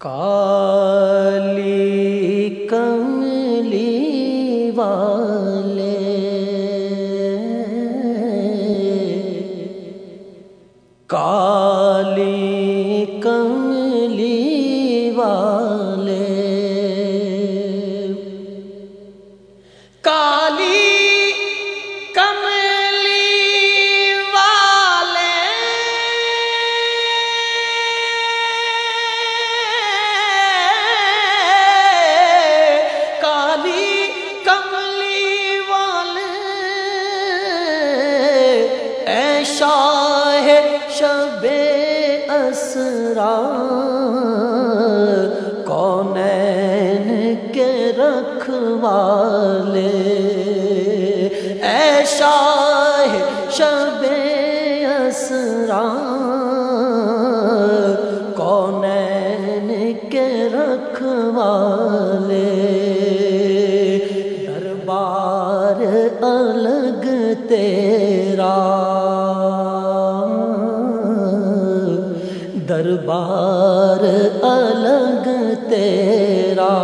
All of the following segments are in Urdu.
کالی کملی والے کالی کملی اسرا کونین کے رکھوالے اے شاہ شب اسرا کونین کے رکھوالے دربار الگ تیرا دربار الگ تیرا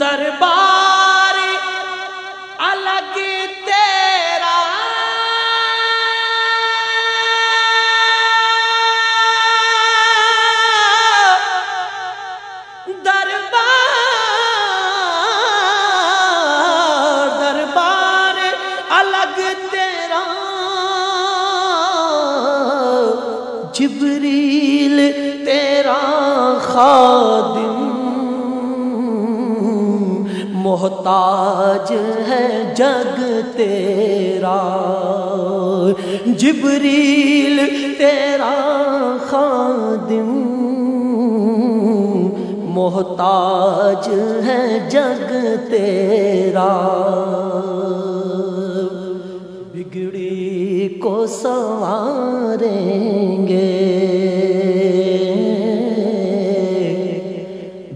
دربار جبریل تیرا خادم محتاج ہے جگ تیرا جبریل تیرا خادم محتاج ہے جگ تیرا سواریں گے۔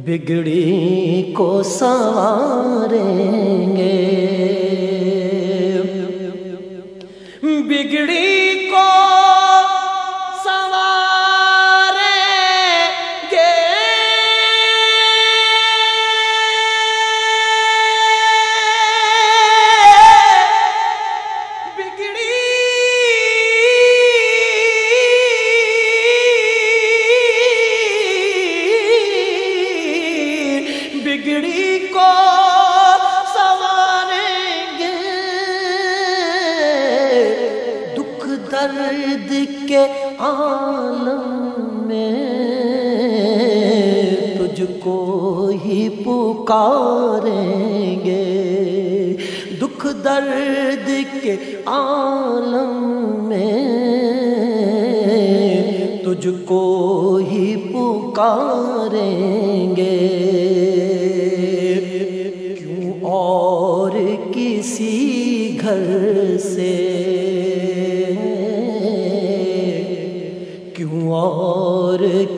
بگڑی کو سواریں گے۔ بگڑی درد کے عالم میں تجھ کو ہی پکاریں گے۔ دکھ درد کے عالم میں تجھ کو ہی پکاریں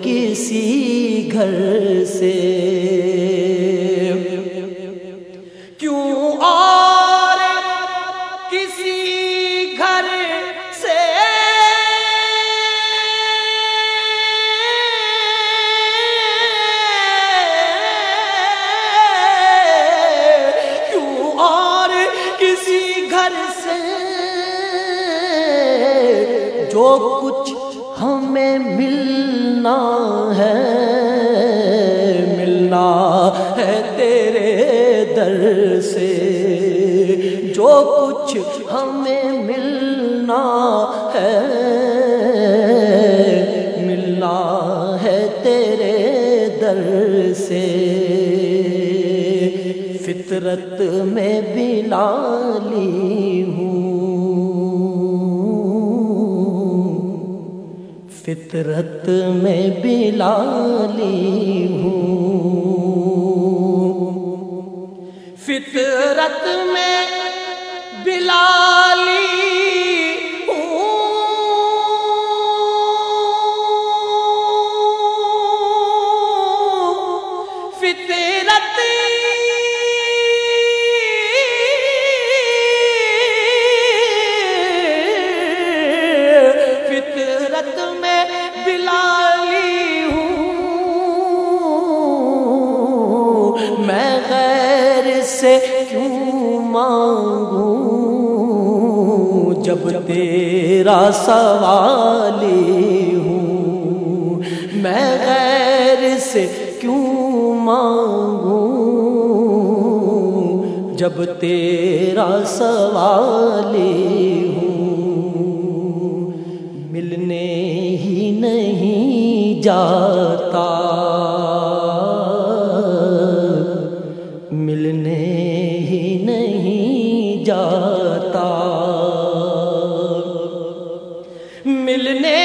کسی گھر سے۔ کیوں اور کسی گھر سے؟ کیوں اور کسی گھر سے؟ جو کچھ ہمیں ملنا ہے ملنا ہے تیرے در سے۔ جو کچھ ہمیں ملنا ہے ملنا ہے تیرے در سے۔ فطرت میں بلالی فطرت میں بلالی ہوں۔ فطرت میں بلالی تیرا سوالی ہوں۔ میں غیر سے کیوں مانگوں؟ جب تیرا سوالی ہوں، ملنے ہی نہیں جاتا۔ ملنے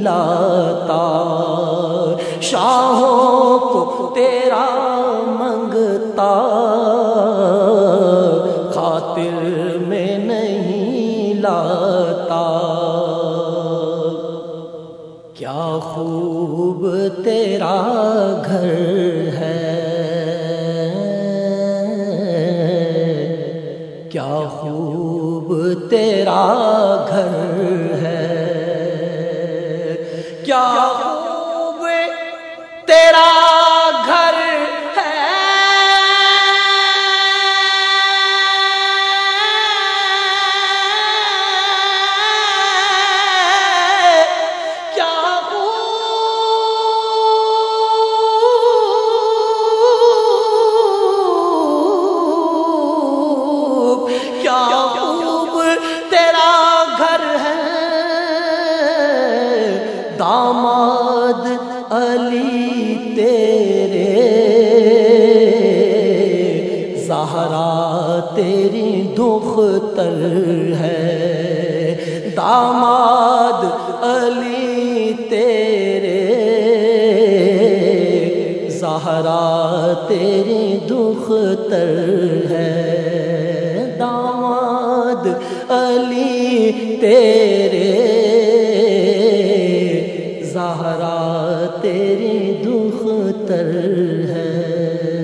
لاتا شاہوں کو تیرا منگتا۔ خاطر میں نہیں لاتا۔ کیا خوب تیرا گھر ہے۔ کیا خوب تیرا کیا خوب تیرا داماد علی تیرے، زہرا تیری دختر ہے۔ داماد علی تیرے، زہرا تیری دختر ہے۔ داماد علی تیرے سہارا تیری دکھ تر ہے۔